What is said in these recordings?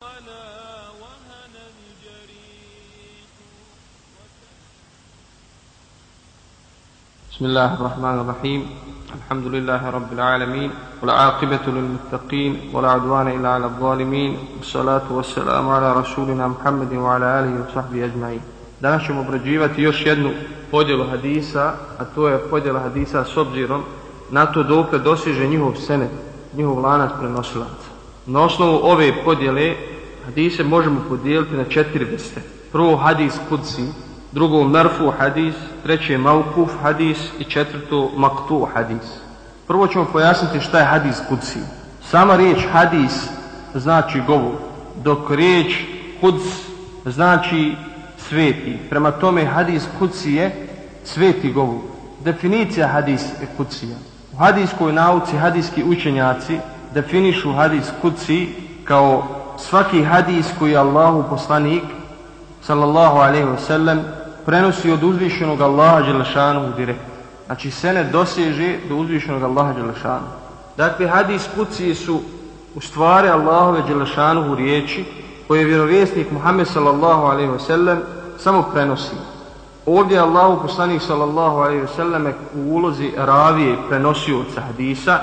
ولا وهن الجريح بسم الله الرحمن الرحيم الحمد لله رب العالمين والعاقبة للمتقين ولا عدوان إلا على الظالمين والصلاة والسلام على رسولنا محمد وعلى آله وصحبه أجمعين Danas ćemo obrađivati još jednu podjelu hadisa, a to je podjela hadisa s obzirom na to dok dosiže njihov senet, njihov lanac prenosilaca. Na osnovu ove podjele hadise možemo podijeliti na četiri vrste. Prvo hadis kudsi, drugo merfu hadis, treće maukuf hadis i četvrto maktu hadis. Prvo ćemo pojasniti šta je hadis kudsi. Sama riječ hadis znači govor, dok riječ kuds znači sveti. Prema tome hadis kudsi je sveti govor. Definicija hadis je kudsija. U hadiskoj nauci hadijski učenjaci definišu hadis kudsi kao svaki hadis koji Allahu poslanik sallallahu alaihi ve sellem prenosi od uzvišenog Allaha Đelešanu direktno. Znači sene doseže do uzvišenog Allaha Đelešanu. Dakle, hadis kuci su u stvari Allahove Đelešanu u riječi koje je vjerovjesnik Muhammed sallallahu alaihi ve sellem samo prenosi. Ovdje je Allahu poslanik sallallahu alaihi ve sellem u ulozi ravije prenosioca hadisa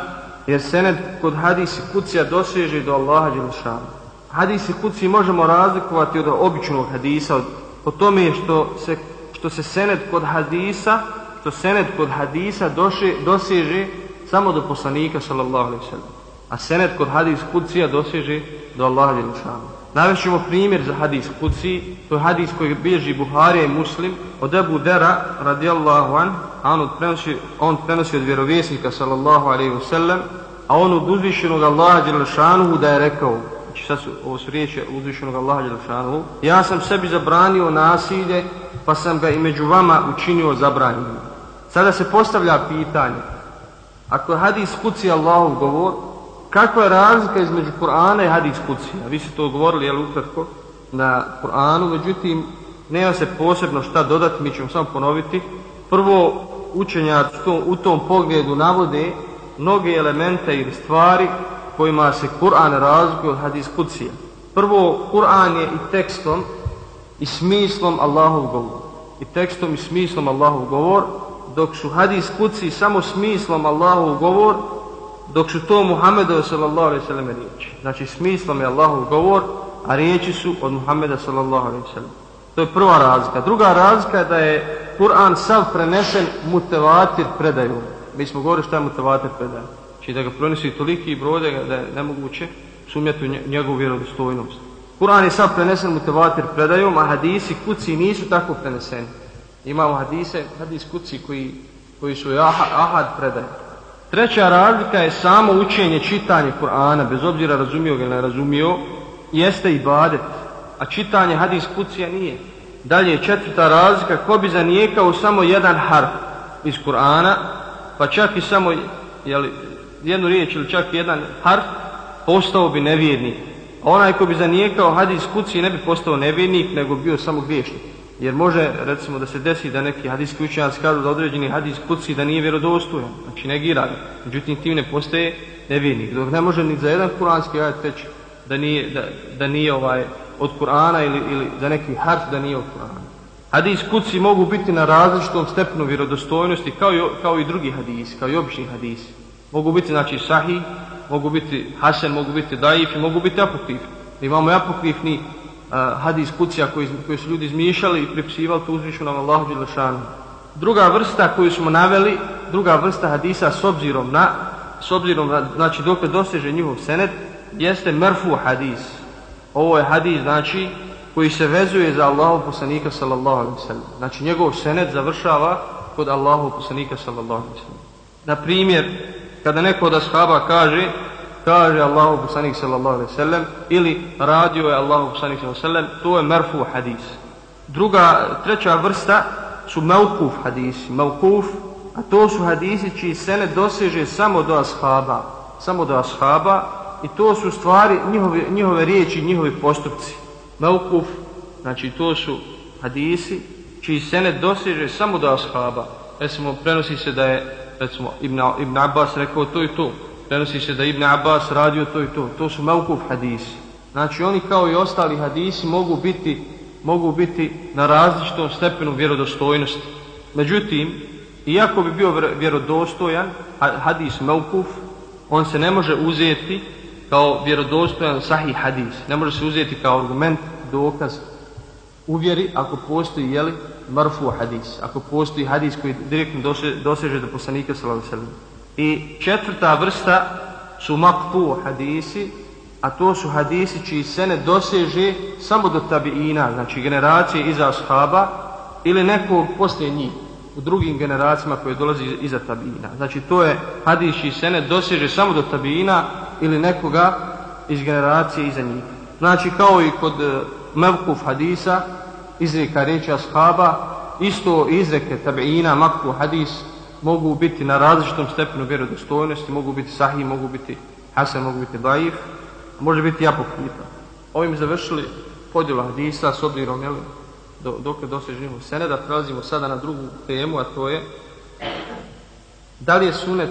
jer sened kod hadisi kucija doseže do Allaha Đelešanu. Hadisi kuci možemo razlikovati od običnog hadisa, od, po tome što se, što se sened kod hadisa, što sened kod hadisa doše, doseže samo do poslanika sallallahu alaihi sallam. A sened kod hadis kucija doseže do Allaha Đelešanu. Navešćemo primjer za hadis kuci, to je hadis koji bježi Buharija i Muslim, od Ebu Dera radijallahu an, a on prenosi, on prenosi od vjerovjesnika sallallahu alaihi sallam, a on od uzvišenog Allaha Đelešanu da je rekao, znači sad su, ovo su riječi uzvišenog Allaha Đelešanu, ja sam sebi zabranio nasilje, pa sam ga i među vama učinio zabranjenim. Sada se postavlja pitanje, ako je hadis kuci Allahov govor, kakva je razlika između Kur'ana i hadis kuci? A vi ste to govorili, jel ukratko, na Kur'anu, međutim, nema se posebno šta dodati, mi ćemo samo ponoviti. Prvo, učenja u tom pogledu navode mnoge elemente ili stvari kojima se Kur'an razlikuje od hadis kucija. Prvo, Kur'an je i tekstom i smislom Allahov govor. I tekstom i smislom Allahov govor, dok su hadis kuci samo smislom Allahov govor, dok su to Muhammedu sallallahu alaihi sallam riječi. Znači smislom je Allahov govor, a riječi su od Muhammeda sallallahu alaihi sallam. To je prva razlika. Druga razlika je da je Kur'an sav prenesen mutevatir predajom. Mi smo govorili šta je mutevatir predaj. Znači da ga pronesi toliki broj da je nemoguće sumjeti u njegovu vjerodostojnost. Kur'an je sam prenesen mutevatir predajom, a hadisi kuci nisu tako preneseni. Imamo hadise, hadis kuci koji, koji su ahad, ahad predaje. Treća razlika je samo učenje, čitanje Kur'ana, bez obzira razumio ga ili ne razumio, jeste i badet, a čitanje hadis kucija nije. Dalje četvrta razlika, ko bi zanijekao samo jedan harf iz Kur'ana, pa čak i samo jeli, jednu riječ ili čak jedan harf, postao bi nevjernik. A onaj ko bi zanijekao hadis kuci ne bi postao nevjernik, nego bio samo griješnik. Jer može, recimo, da se desi da neki hadijski učenjac kažu da određeni hadis kuci da nije vjerodostojan, znači negira ga. Međutim, tim ne postaje nevjernik. Dok ne može ni za jedan kuranski ajet teći da nije, da, da nije ovaj od Kur'ana ili, ili za neki harf da nije od Kur'ana. Hadis kuci mogu biti na različitom stepenu vjerodostojnosti kao i, kao i drugi hadisi, kao i obični hadisi. Mogu biti znači sahih, mogu biti hasen, mogu biti daif i mogu biti apokrif. Imamo i apokrifni uh, hadis kucija koji, koji su ljudi izmišljali i pripisivali tu uzvišu nam Allahu Đelešanu. Druga vrsta koju smo naveli, druga vrsta hadisa s obzirom na, s obzirom na, znači dok doseže njihov senet, jeste mrfu hadis. Ovo je hadis, znači, koji se vezuje za Allahu poslanika sallallahu alaihi sallam. Znači njegov senet završava kod Allahu poslanika sallallahu alaihi sallam. Na primjer, kada neko od ashaba kaže, kaže Allahu poslanik sallallahu alaihi sallam, ili radio je Allahu poslanik sallallahu alaihi sallam, to je merfu hadis. Druga, treća vrsta su mevkuf hadisi. Mevkuf, a to su hadisi čiji senet doseže samo do ashaba. Samo do ashaba, i to su stvari njihove, njihove riječi, njihovi postupci. Mevkuf, znači to su hadisi čiji senet doseže samo do ashaba. Recimo, prenosi se da je recimo Ibn, Ibn Abbas rekao to i to. Prenosi se da Ibn Abbas radio to i to. To su mevkuf hadisi. Znači oni kao i ostali hadisi mogu biti, mogu biti na različitom stepenu vjerodostojnosti. Međutim, iako bi bio vjerodostojan hadis mevkuf, on se ne može uzeti kao vjerodostojan sahih hadis. Ne može se uzeti kao argument, dokaz uvjeri ako postoji jeli, marfu hadis. Ako postoji hadis koji direktno doseže do poslanika sallallahu alejhi I četvrta vrsta su maqtu hadisi, a to su hadisi čiji se ne doseže samo do tabiina, znači generacije iza ashaba ili nekog poslije njih u drugim generacijama koje dolazi iza tabiina. Znači to je hadis čiji se ne doseže samo do tabiina ili nekoga iz generacije iza njih. Znači kao i kod eh, mevkuf hadisa, izreka riječi ashaba, isto izreke tabiina, makfu hadis, mogu biti na različitom stepenu vjerodostojnosti, mogu biti sahih, mogu biti hasan, mogu biti daif, može biti apokrita. Ovim završili podjelu hadisa s obzirom, jel, do, dok dosežimo sene, da prelazimo sada na drugu temu, a to je da li je sunnet,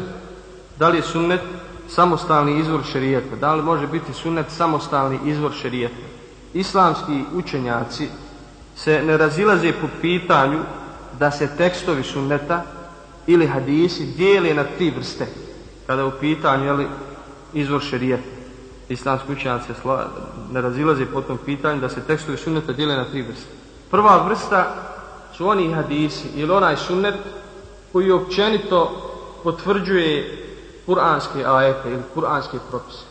da li je sunnet samostalni izvor šerijeta, da li može biti sunnet samostalni izvor šerijeta. Islamski učenjaci se ne razilaze po pitanju da se tekstovi sunneta ili hadisi dijeli na tri vrste kada je u pitanju jeli, izvor šerijeta. Islamski učenjaci se ne razilaze po tom pitanju da se tekstovi sunneta dijeli na tri vrste. Prva vrsta su oni hadisi ili onaj sunnet koji općenito potvrđuje kuranske ajete ili kuranske propise.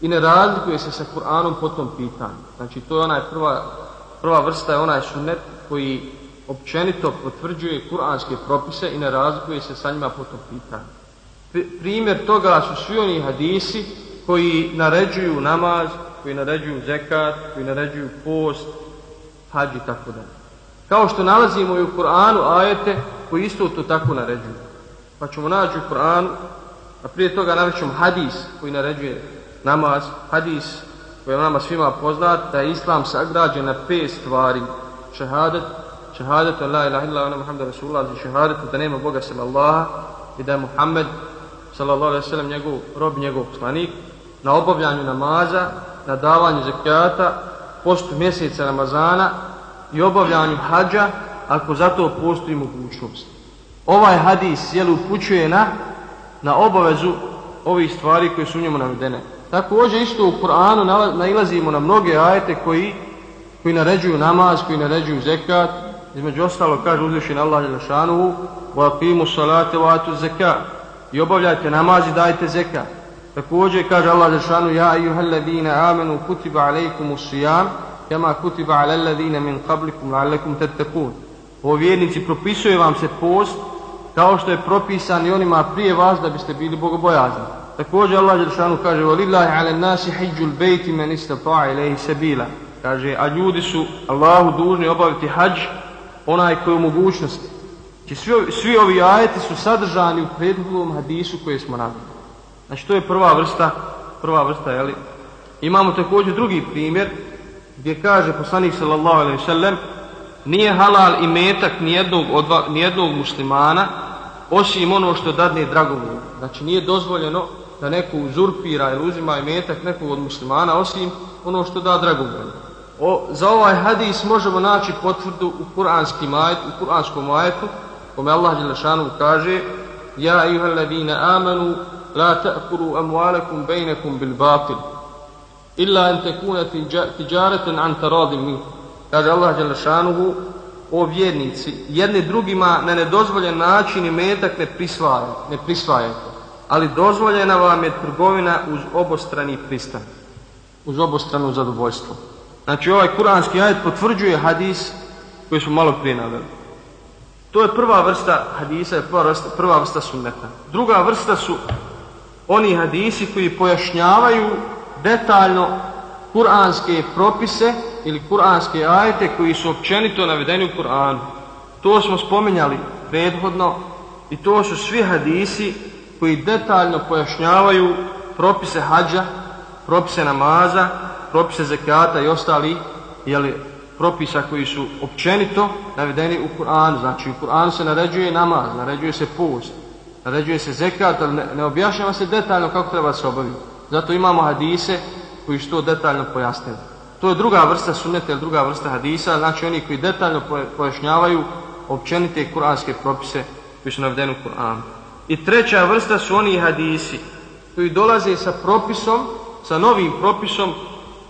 I ne razlikuje se sa Kur'anom po tom pitanju. Znači to je onaj prva, prva vrsta je onaj sunnet koji općenito potvrđuje kuranske propise i ne razlikuje se sa njima po tom pitanju. Primjer toga su svi oni hadisi koji naređuju namaz, koji naređuju zekat, koji naređuju post, hađ i tako dalje. Kao što nalazimo i u Kur'anu ajete koji isto to tako naređuju. Pa ćemo naći u Kur'anu, a prije toga narećemo hadis koji naređuje namaz, hadis koji je nama svima poznat, da je Islam sagrađen na pet stvari. Šehadet, šehadet, la ilaha illa, ona Muhammed Rasulullah, znači šehadet, da nema Boga sem Allaha i da je Muhammed, sallallahu alaihi sallam, njegov rob, njegov poslanik, na obavljanju namaza, na davanju zekijata, postu mjeseca Ramazana i obavljanju hađa ako zato postoji mogućnost. Ovaj hadis jel upućuje na, na obavezu ovih stvari koje su u njemu navedene. Također isto u Kur'anu nailazimo na mnoge ajete koji, koji naređuju namaz, koji naređuju zekat. Između ostalo kaže uzvišen Allah Đelešanuhu وَاقِيمُ salate وَاتُ zekat i obavljajte namaz i dajte zekat. Također kaže Allah Žešanu Ja ejuhel ladina amenu kutiba alejkumu sijam Kama kutiba ala ladina min qablikum la'allakum tettekun O vjernici propisuje vam se post kao što je propisan i onima prije vas da biste bili bogobojazni. Također Allah Žešanu kaže وَلِلَّهِ ala nasi حِجُّ الْبَيْتِ مَنْ istata'a إِلَيْهِ sabila Kaže, a ljudi su Allahu dužni obaviti hađ onaj koji u mogućnosti. Znači, svi, svi ovi ajeti su sadržani u prethodnom hadisu koje smo navili. Znači to je prva vrsta, prva vrsta, jeli. Imamo također drugi primjer gdje kaže poslanik sallallahu alejhi ve sellem nije halal i metak nijednog, odva, nijednog muslimana osim ono što dadne dragovoljno. Znači nije dozvoljeno da neko uzurpira ili uzima imetak nekog od muslimana, osim ono što da dragovoljno. O, za ovaj hadis možemo naći potvrdu u kuranskom ajetu u kuranskom ajetu kome Allah Đelešanu kaže Ja iha ladina amanu, la ta'kuru amualakum bejnekum bil batil, illa an tekuna tiđaretan an taradim mi. Kaže Allah Đelešanu, o vjernici, jedni drugima na nedozvoljen način imetak ne prisvajaju Ne prisvajaju ali dozvoljena vam je trgovina uz obostrani pristan. Uz obostranu zadovoljstvo. Znači ovaj kuranski ajet potvrđuje hadis koji smo malo prije naveli. To je prva vrsta hadisa prva vrsta, prva vrsta sunneta. Druga vrsta su oni hadisi koji pojašnjavaju detaljno kuranske propise ili kuranske ajete koji su općenito navedeni u Kur'anu. To smo spominjali prethodno i to su svi hadisi koji detaljno pojašnjavaju propise hađa, propise namaza, propise zekata i ostali jeli, propisa koji su općenito navedeni u Kur'anu. Znači u Kur'anu se naređuje namaz, naređuje se post, naređuje se zekat, ali ne, ne objašnjava se detaljno kako treba se obaviti. Zato imamo hadise koji što detaljno pojasnili. To je druga vrsta sunneta ili druga vrsta hadisa, znači oni koji detaljno pojašnjavaju općenite kuranske propise koji su navedeni u Kur'anu. I treća vrsta su oni hadisi koji dolaze sa propisom, sa novim propisom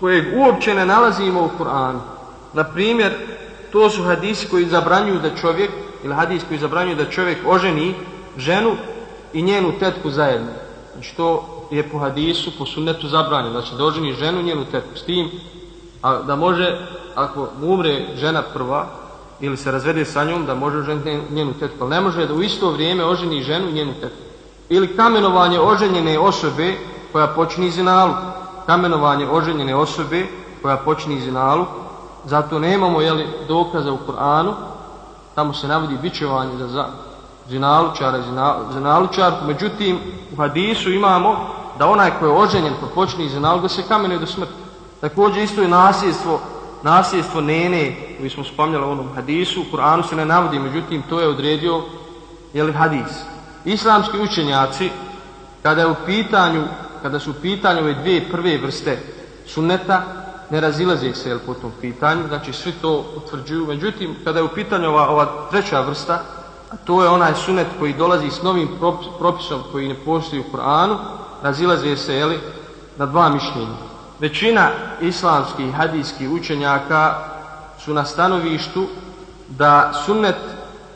kojeg uopće ne nalazimo u Kur'anu. Na primjer, to su hadisi koji zabranjuju da čovjek, ili hadis koji zabranjuju da čovjek oženi ženu i njenu tetku zajedno. Znači to je po hadisu, po sunnetu zabranjeno. Znači da oženi ženu i njenu tetku. S tim a da može, ako umre žena prva, ili se razvede sa njom, da može oženiti njenu tetku. Ali ne može da u isto vrijeme oženi ženu i njenu tetku. Ili kamenovanje oženjene osobe koja počini zinalu. Kamenovanje oženjene osobe koja počini zinalu. Zato nemamo jeli, dokaza u Koranu. Tamo se navodi bićevanje za, za zinalučara i zinalučarku. Međutim, u hadisu imamo da onaj koji je oženjen ko počini zinalu da se kamenuje do smrti. Također isto je nasljedstvo, nasljedstvo nene, mi smo spomnjali u onom hadisu, u Kur'anu se ne navodi, međutim to je odredio jeli, hadis. Islamski učenjaci, kada je u pitanju, kada su u pitanju ove dvije prve vrste sunneta, ne razilaze se jel, po tom pitanju, znači svi to utvrđuju. Međutim, kada je u pitanju ova, ova treća vrsta, a to je onaj sunnet koji dolazi s novim propisom koji ne postoji u Kur'anu, razilaze se jeli, na dva mišljenja. Većina islamskih hadijskih učenjaka su na stanovištu da sunnet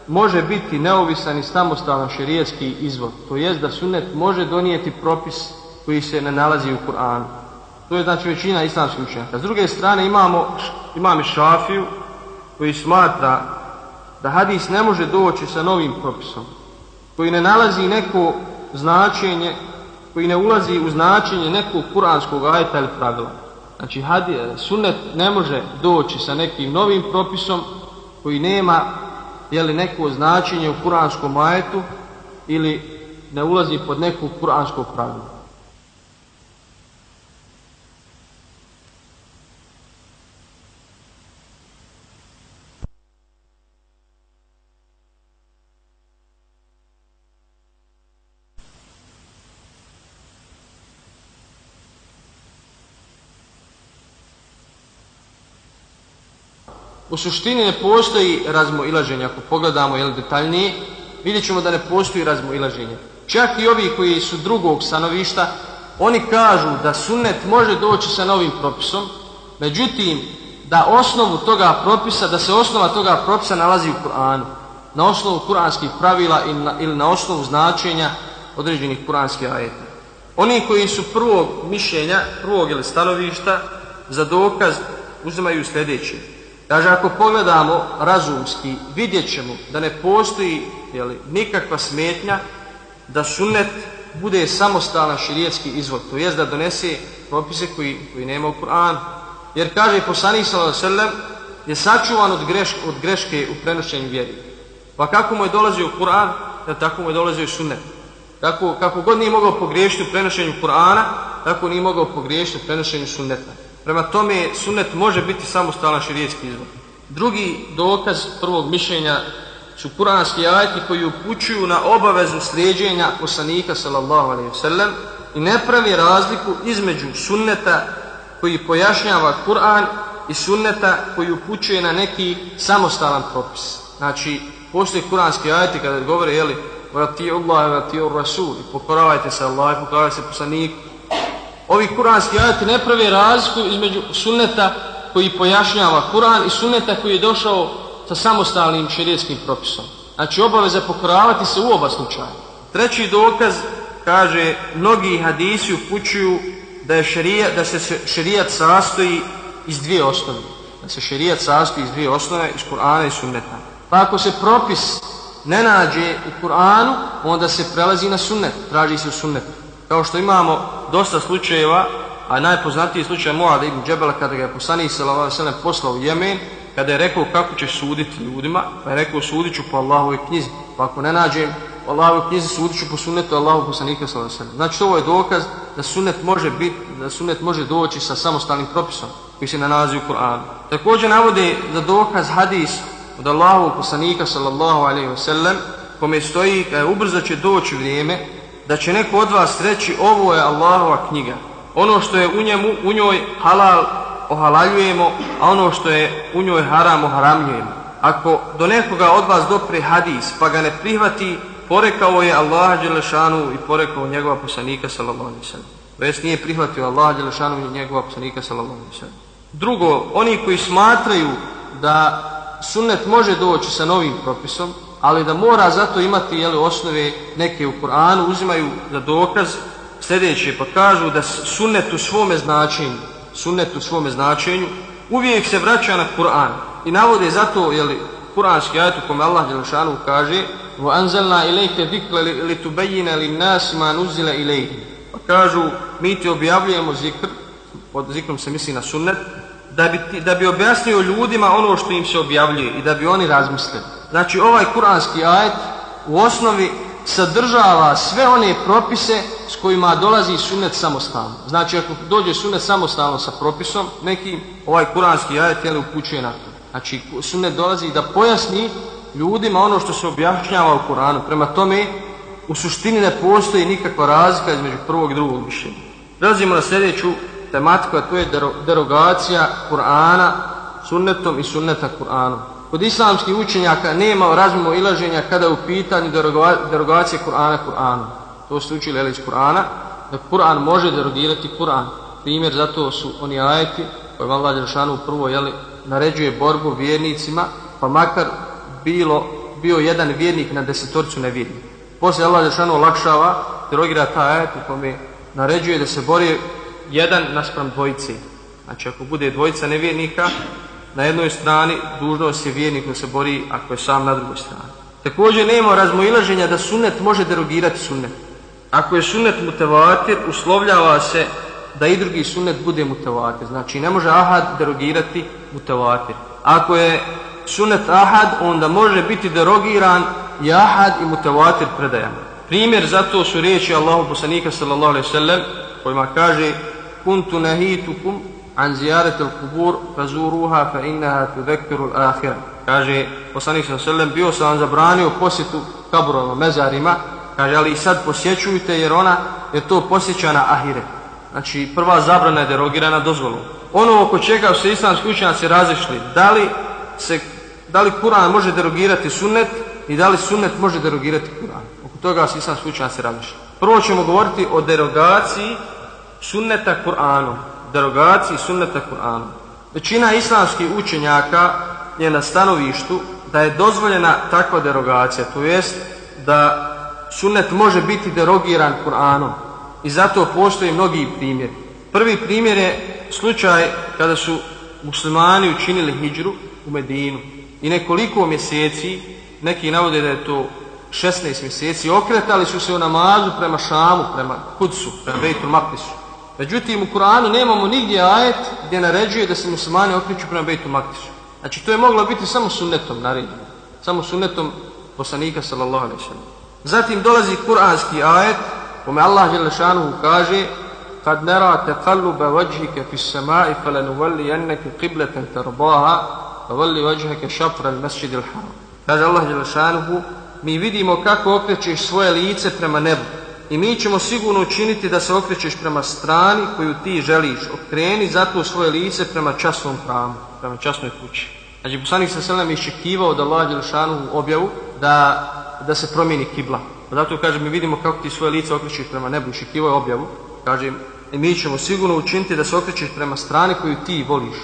može biti neovisan i samostalan šerijetski izvor. To jest da sunnet može donijeti propis koji se ne nalazi u Kur'anu. To je znači većina islamskih učenjaka. S druge strane imamo, imamo šafiju koji smatra da hadis ne može doći sa novim propisom, koji ne nalazi neko značenje koji ne ulazi u značenje nekog kuranskog ajeta ili pravila. Znači, sunnet ne može doći sa nekim novim propisom koji nema jeli, neko značenje u kuranskom ajetu ili ne ulazi pod nekog kuranskog pravila. U suštini ne postoji razmoilaženje, ako pogledamo jel, detaljnije, vidjet ćemo da ne postoji razmoilaženje. Čak i ovi koji su drugog stanovišta, oni kažu da sunnet može doći sa novim propisom, međutim, da osnovu toga propisa, da se osnova toga propisa nalazi u Kur'anu, na osnovu kuranskih pravila ili na, ili na osnovu značenja određenih kuranskih ajeta. Oni koji su prvog mišljenja, prvog ili stanovišta, za dokaz uzimaju sljedeće. Kaže, ako pogledamo razumski, vidjet ćemo da ne postoji jeli, nikakva smetnja da sunnet bude samostalan širijetski izvod, to jest da donese propise koji, koji nema u Kur'anu. Jer kaže poslanik s.a.v. je sačuvan od, greš, od greške u prenošenju vjeri. Pa kako mu je dolazio u Kur'an, da tako mu je dolazio i sunnet. Kako, kako god nije mogao pogriješiti u prenošenju Kur'ana, tako nije mogao pogriješiti u prenošenju sunneta. Prema tome, sunnet može biti samostalan širijetski izvor. Drugi dokaz prvog mišljenja su kuranski ajati koji upućuju na obavezu slijedženja poslanika sallallahu alaihi sallam i ne pravi razliku između sunneta koji pojašnjava Kur'an i sunneta koji upućuje na neki samostalan propis. Znači, postoje kuranski ajati kada govore, jeli, vrati Allah, vrati Rasul, i pokoravajte se Allah, i pokoravajte se poslaniku, ovi kuranski ajati ne pravi razliku između sunneta koji pojašnjava Kur'an i sunneta koji je došao sa samostalnim šerijetskim propisom. Znači obaveza pokoravati se u oba slučaja. Treći dokaz kaže mnogi hadisi upućuju da je šerija, da se šerijat sastoji iz dvije osnove. Da se šerijat sastoji iz dvije osnove iz Kur'ana i sunneta. Pa ako se propis ne nađe u Kur'anu, onda se prelazi na sunnet, traži se u sunnetu kao što imamo dosta slučajeva, a najpoznatiji slučaj Muada ibn Džebela kada ga je poslanik sallallahu alejhi poslao u Jemen, kada je rekao kako će suditi ljudima, pa je rekao sudiću po Allahovoj knjizi. Pa ako ne nađem po Allahovoj knjizi sudiću po sunnetu Allahu poslanika sallallahu alejhi ve sellem. Znači ovo je dokaz da sunnet može biti da sunnet može doći sa samostalnim propisom koji se nalazi u Kur'anu. Također navode za dokaz hadis od Allahovog poslanika sallallahu alejhi ve sellem kome stoji da ubrzo će doći vrijeme da će neko od vas reći ovo je Allahova knjiga Ono što je u njemu, u njoj halal ohalaljujemo, a ono što je u njoj haram oharamljujemo. Ako do nekoga od vas dopre hadis, pa ga ne prihvati, porekao je Allaha Đelešanu i porekao njegova poslanika sallallahu alaihi sallam. Ves nije prihvatio Allaha Đelešanu i njegova poslanika sallallahu alaihi sallam. Drugo, oni koji smatraju da sunnet može doći sa novim propisom, ali da mora zato imati jeli, osnove neke u Koranu, uzimaju za dokaz sljedeće, pa kažu da sunnet u svome značenju, sunnet u svome značenju, uvijek se vraća na Kur'an i navode zato, jeli, kuranski ajet u kome Allah Đelšanu kaže وَأَنْزَلْنَا إِلَيْكَ ذِكْرَ لِتُبَيِّنَ لِلنَّاسِ مَا نُزِّلَ إِلَيْهِ Pa kažu, mi ti objavljujemo zikr, pod zikrom se misli na sunnet, da bi, da bi objasnio ljudima ono što im se objavljuje i da bi oni razmislili. Znači ovaj kuranski ajet u osnovi sadržava sve one propise s kojima dolazi sunnet samostalno. Znači ako dođe sunnet samostalno sa propisom, neki ovaj kuranski ajet je upućuje na to. Znači sunnet dolazi da pojasni ljudima ono što se objašnjava u Kuranu. Prema tome, u suštini ne postoji nikakva razlika između prvog i drugog mišljenja. Prelazimo na sljedeću tematika, to je derogacija Kur'ana sunnetom i sunneta Kur'anom. Kod islamskih učenjaka nema razmimo ilaženja kada je u pitanju derogacije Kur'ana Kur'anom. To su učili iz Kur'ana, da Kur'an može derogirati Kur'an. Primjer zato su oni ajeti koje Allah Đeršanu prvo jeli, naređuje borbu vjernicima, pa makar bilo, bio jedan vjernik na desetorcu nevjernika. Poslije Allah Đeršanu olakšava, derogira taj ajet u kome naređuje da se bori jedan naspram dvojice. Znači ako bude dvojica nevjernika, na jednoj strani dužnost je vjernik da se bori ako je sam na drugoj strani. Također nema razmoilaženja da sunnet može derogirati sunnet. Ako je sunnet mutevatir, uslovljava se da i drugi sunnet bude mutevatir. Znači ne može ahad derogirati mutevatir. Ako je sunnet ahad, onda može biti derogiran i ahad i mutevatir predajama. Primjer za to su riječi Allahu poslanika sallallahu alejhi ve sellem kojima kaže kuntu nahitukum an ziyarati al-qubur fazuruha fa innaha tudhakkiru al-akhirah. Kaže poslanik sallallahu alejhi ve sellem bio sam zabranio posjetu kaburova, mezarima, kaže ali sad posjećujte jer ona je to posjeća na ahiret. Znači prva zabrana je derogirana dozvolom. Ono oko čega su islamski učenjaci razišli, da li se da li Kur'an može derogirati sunnet i da li sunnet može derogirati Kur'an. Oko toga se islamski učenjaci razišli. Prvo ćemo govoriti o derogaciji sunneta Kur'anom. Derogaciji sunneta Kur'anom. Većina islamskih učenjaka je na stanovištu da je dozvoljena takva derogacija, to jest da sunnet može biti derogiran Kur'anom. I zato postoji mnogi primjeri. Prvi primjer je slučaj kada su muslimani učinili hijđru u Medinu i nekoliko mjeseci, neki navode da je to 16 mjeseci, okretali su se u namazu prema Šamu, prema Kudsu, prema Bejtul Maklisu. Međutim, u Kur'anu nemamo nigdje ajet gdje naređuje da se muslimani okreću prema Bejtu Maktisu. Znači, to je moglo biti samo sunnetom naređeno. Samo sunnetom poslanika, sallallahu alaihi sallam. Zatim dolazi kur'anski ajet, kome Allah Đelešanuhu kaže kad nera teqalluba vajhike fis samai falanuvalli jenneke qibleten tarbaha favalli vajhike šapra al masjid al haram. Kaže Allah Đelešanuhu mi vidimo kako okrećeš svoje lice prema nebu i mi ćemo sigurno učiniti da se okrećeš prema strani koju ti želiš. Okreni zato svoje lice prema časnom hramu, prema časnoj kući. Znači, poslanik sa selem iščekivao da Allah Đelšanu objavu da, da se promijeni kibla. Pa zato kaže, mi vidimo kako ti svoje lice okrećeš prema nebu, iščekivao objavu. Kaže, i mi ćemo sigurno učiniti da se okrećeš prema strani koju ti voliš.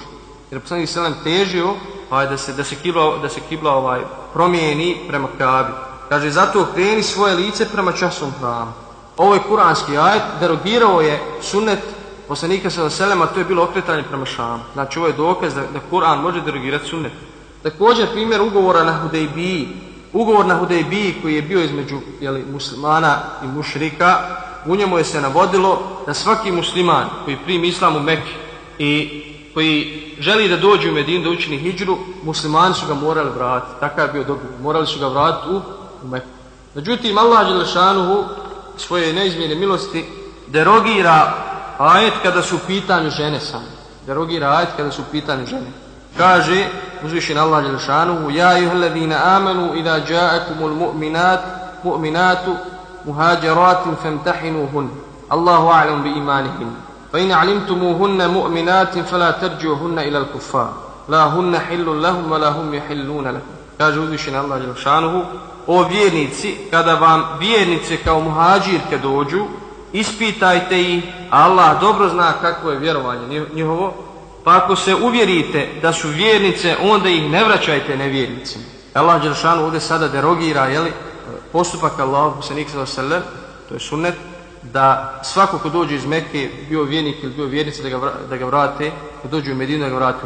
Jer poslanik sa selem težio ovaj, da se, da se kibla, da se kibla ovaj, promijeni prema kabi. Kaže, zato okreni svoje lice prema časnom hramu. Pa ovo je kuranski ajet, derogirao je sunnet poslanika sa selema, to je bilo okretanje prema šamu. Znači, ovo je dokaz da, da Kur'an može derogirati sunnet. Također, primjer ugovora na Hudejbiji. Ugovor na Hudejbiji koji je bio između jeli, muslimana i mušrika, u njemu je se navodilo da svaki musliman koji primi islam u Mekke i koji želi da dođe u Medinu da učini hijđru, muslimani su ga morali vratiti. Takav je bio dogovor. Morali su ga vratiti u, u Mekke. Međutim, Allah Đelešanuhu svoje neizmjene milosti derogira ajet kada su u pitanju žene sami. Derogira ajet kada su u pitanju žene. Kaže uzvišen Allah Jelšanuhu Ja juhledina amanu idha jaakumul mu'minat mu'minatu muhađaratin femtahinuhun. Allahu a'lam bi imanihin. Fa in alimtumuhunna mu'minatin fala tarđuhunna ila al-kuffar. La hunna hillun lahum, la hum jahilluna lahum kaže uzvišen Allah Đelšanuhu o vjernici kada vam vjernice kao muhađirke dođu ispitajte ih Allah dobro zna kako je vjerovanje njihovo pa ako se uvjerite da su vjernice onda ih ne vraćajte nevjernicima. Allah Đelšanu ovdje sada derogira jeli, postupak Allah poslanik sallam to je sunnet da svako ko dođe iz Mekke bio vjernik ili bio vjernica da ga, da ga vrate ko dođe u Medinu da ga vrate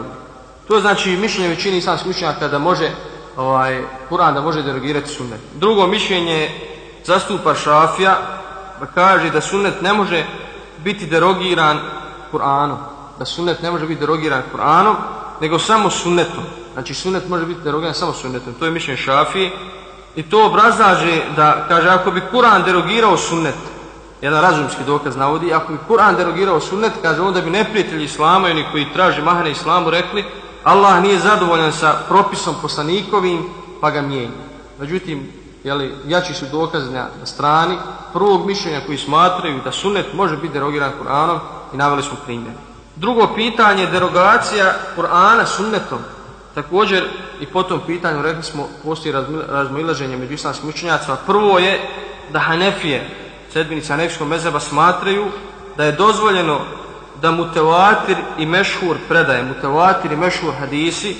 to znači mišljenje većini islamskih učenjaka da može ovaj, Kur'an da može derogirati sunnet. Drugo mišljenje zastupa Šafija da kaže da sunnet ne može biti derogiran Kur'anom. Da sunnet ne može biti derogiran Kur'anom nego samo sunnetom. Znači sunnet može biti derogiran samo sunnetom. To je mišljenje Šafije. I to obrazlaže da, kaže, ako bi Kur'an derogirao sunnet, jedan razumski dokaz navodi, ako bi Kur'an derogirao sunnet, kaže, onda bi neprijatelji Islama i oni koji traže mahane Islamu rekli, Allah nije zadovoljan sa propisom poslanikovim, pa ga mijenja. Međutim, jeli, jači su dokaze na, strani prvog mišljenja koji smatraju da sunnet može biti derogiran Kur'anom i naveli smo primjer. Drugo pitanje, derogacija Kur'ana sunnetom, Također i po tom pitanju rekli smo postoji razmoilaženje među islamskim učenjacima. Prvo je da Hanefije, sedbenici Hanefijskog mezeba smatraju da je dozvoljeno da mutevatir i mešhur predaje, mutevatir i mešhur hadisi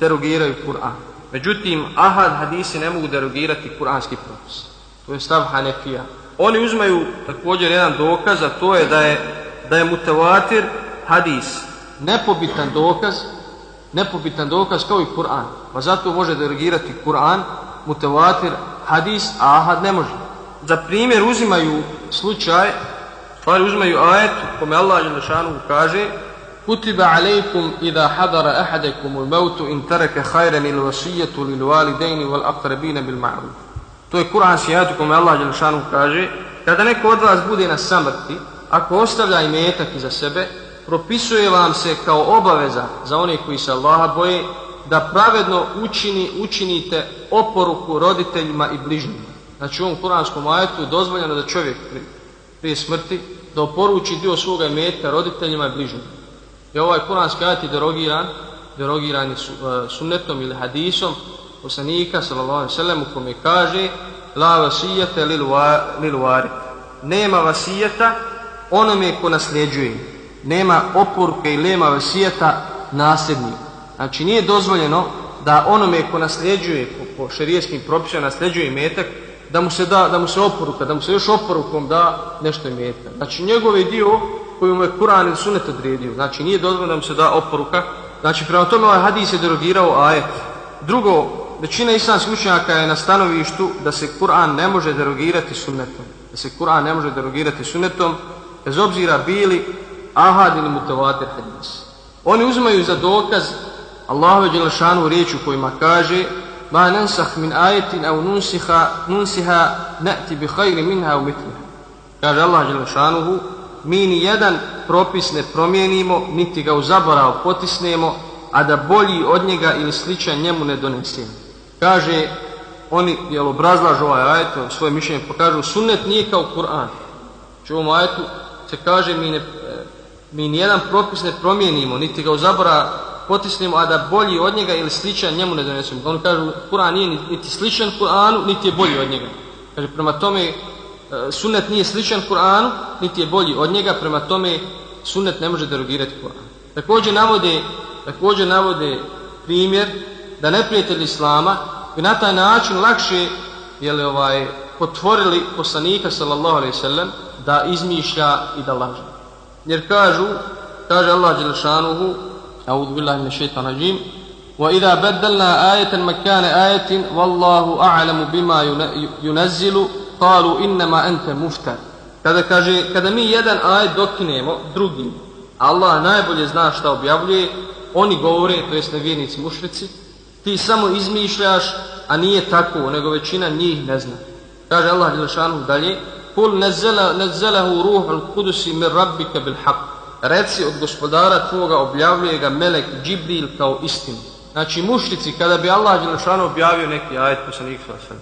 derogiraju Kur'an. Međutim, ahad hadisi ne mogu derogirati kur'anski propis. To je stav Hanefija. Oni uzmaju također jedan dokaz, a to je da je, da je mutevatir hadis nepobitan dokaz nepobitan dokaz kao i Kur'an. Pa zato može derogirati Kur'an, mutevatir, hadis, a ahad ne može. Za primjer uzimaju slučaj, stvari uzmeju ajet, kome Allah Đelešanu kaže Kutiba alejkum idha hadara ahadekum ul mautu in tareke hajren il vasijetu lil validejni wal aqrabina bil ma'ruf. To je Kur'anski ajet kome Allah Đelešanu kaže Kada neko od vas bude na samrti, ako ostavlja imetak iza sebe, propisuje vam se kao obaveza za one koji se Allaha boje da pravedno učini, učinite oporuku roditeljima i bližnjima. Znači u ovom kuranskom ajetu dozvoljeno da čovjek prije smrti da oporuči dio svoga imetka roditeljima i bližnjima. I ovaj kuranski ajet je derogiran, derogiran je su, uh, sunnetom ili hadisom poslanika sallallahu alejhi ve u kome kaže la vasijete lil varit. Nema vasijeta onome ko nasljeđuje nema oporuke i nema vasijeta nasljedniku. Znači nije dozvoljeno da onome ko nasljeđuje po, po šerijskim propisima nasljeđuje metak da mu se da da mu se oporuka, da mu se još oporukom da nešto imetka. Znači njegove dio koji mu je Kur'an i Sunnet odredio. Znači nije dozvoljeno da mu se da oporuka. Znači prema tome ovaj hadis je derogirao ajet. Drugo, većina islamskih učenjaka je na stanovištu da se Kur'an ne može derogirati sunnetom. Da se Kur'an ne može derogirati sunnetom bez obzira bili ahad ili mutavatir hadis. Oni uzimaju za dokaz Allahove Đelešanu riječu kojima kaže ma nansah min ajetin au nunsiha, nunsiha ne'ti bi hajri minha u mitliha. Kaže Allah Đelešanuhu mi ni jedan propis ne promijenimo niti ga u zaborav potisnemo a da bolji od njega ili sličan njemu ne donesemo. Kaže oni jel obrazlažu ovaj ajet svoje mišljenje pokažu sunnet nije kao Kur'an. Znači u ovom ajetu se kaže mi ne mi nijedan propis ne promijenimo, niti ga u zabora potisnemo, a da bolji od njega ili sličan njemu ne donesemo. Oni kažu, Kur'an nije niti sličan Kur'anu, niti je bolji od njega. Kaže, prema tome, e, sunnet nije sličan Kur'anu, niti je bolji od njega, prema tome, sunnet ne može derogirati Kur'an. Također navode, također navode primjer da neprijatelji Islama bi na taj način lakše jeli, ovaj, potvorili poslanika sallallahu alaihi sallam da izmišlja i da laže jer kažu kaže Allah dželešanuhu أعوذ billahi minash الشيطان الرجيم wa idha badalna ayatan آية والله wallahu بما bima yunazzilu qalu أنت anta kada kaže kada mi jedan ajet dokinemo drugim Allah najbolje zna šta objavljuje oni govore to jest nevjernici mušrici ti samo izmišljaš a nije tako nego većina njih ne zna. Kaže Allah Đelešanu dalje Kul nezzelahu ruhul kudusi mir rabbika bil haqq. Reci od gospodara tvoga objavljuje ga melek Džibril kao istinu. Znači mušnici kada bi Allah Đelešanu objavio neki ajet poslanik sa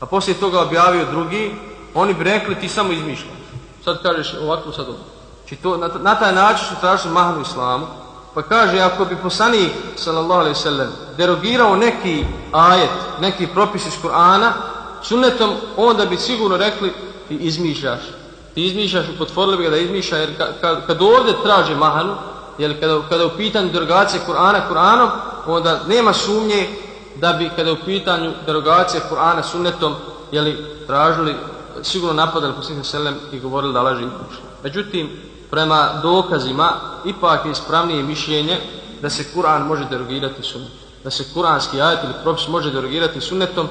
a poslije toga objavio drugi, oni bi rekli ti samo izmišljaš. Sad kažeš ovako sad ovo. Znači to, na, na taj način su tražili mahanu islamu. Pa kaže, ako bi poslanik, sallallahu alaihi sallam, derogirao neki ajet, neki propis iz Kur'ana, sunnetom, onda bi sigurno rekli, ti izmišljaš. Ti izmišljaš, potvorili bi ga da izmišlja, jer kad, kad ovdje traže mahanu, jer kada, kada u pitanju derogacije Kur'ana Kur'anom, onda nema sumnje da bi kada u pitanju derogacije Kur'ana sunnetom, jeli, tražili, sigurno napadali poslanik selem i govorili da laži izmišlja. Međutim, prema dokazima ipak je ispravnije mišljenje da se Kur'an može derogirati sunnetom. Da se kuranski ajet ili propis može derogirati sunnetom,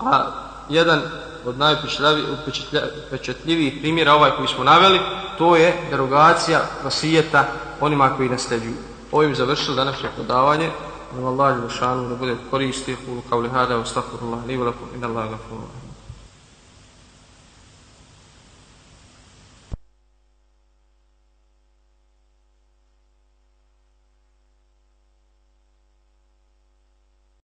a jedan od najupečetljivijih primjera ovaj koji smo naveli, to je derogacija vasijeta onima koji nasljeđuju. Ovim završili današnje podavanje. Molim Allah da bude koristio u kao li hada, wa stafurullah, li velakum, inna Allah gafurullah.